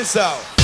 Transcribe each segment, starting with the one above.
this out.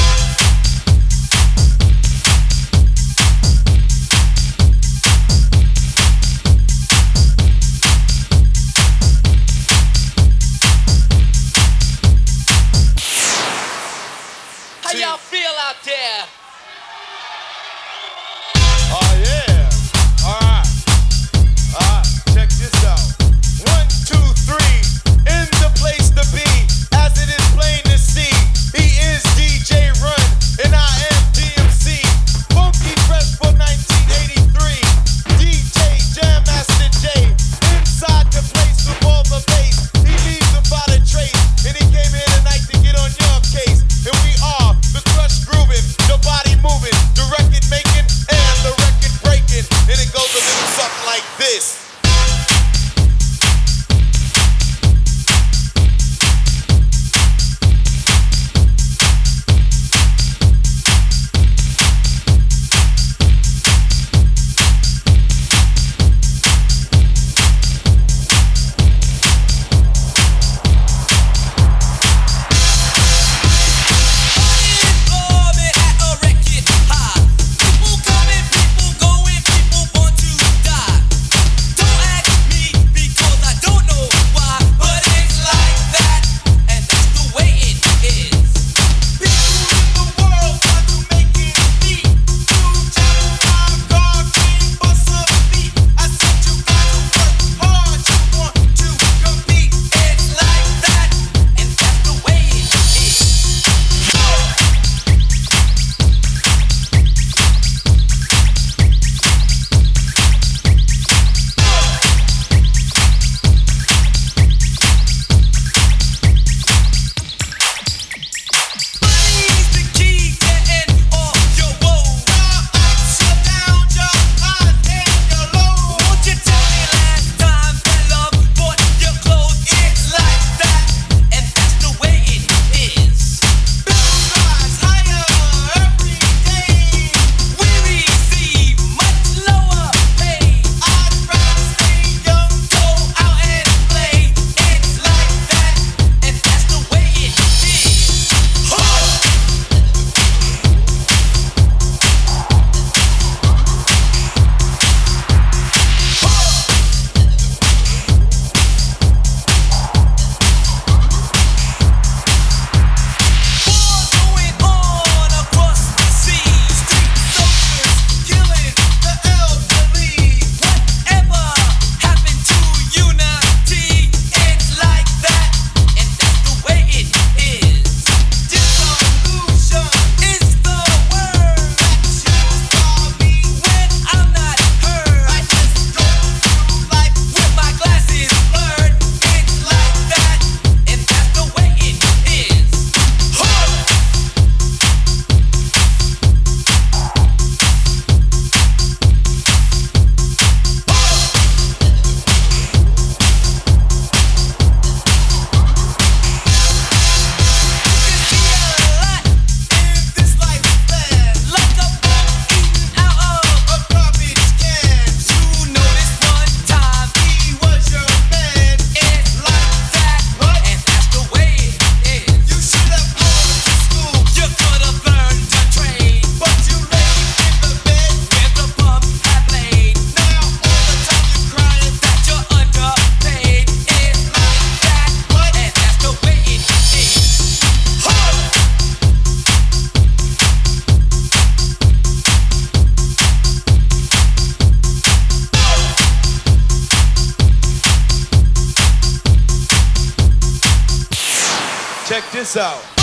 Out.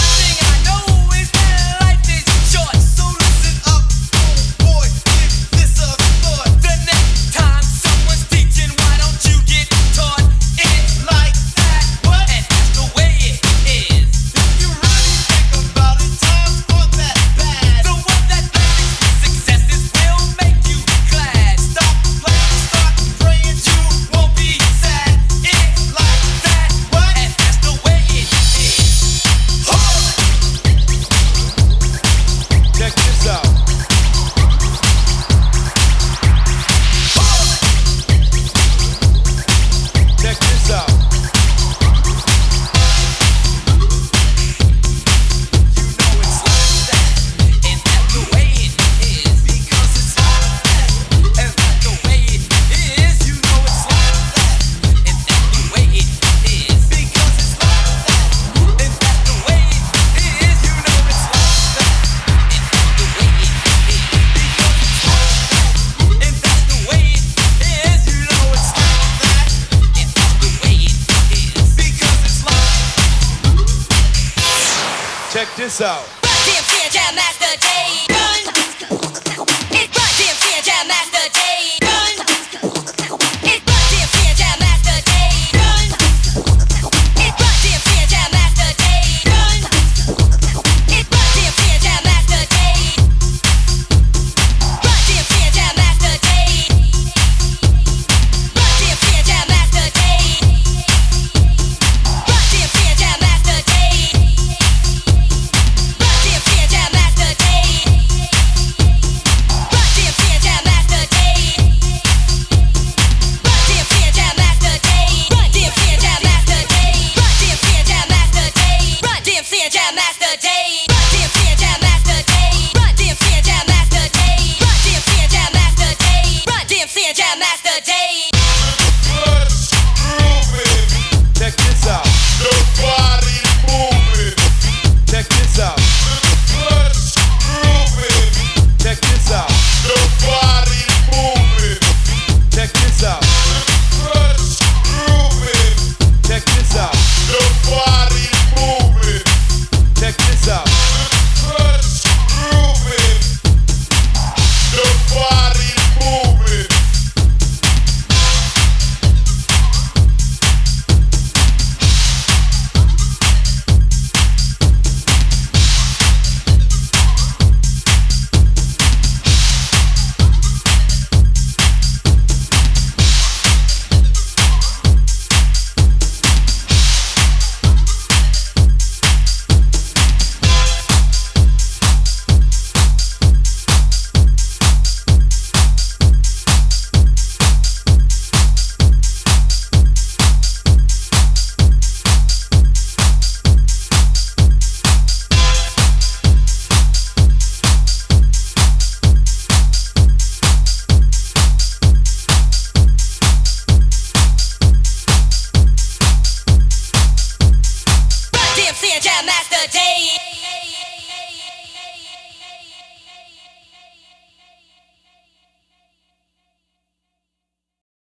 Out.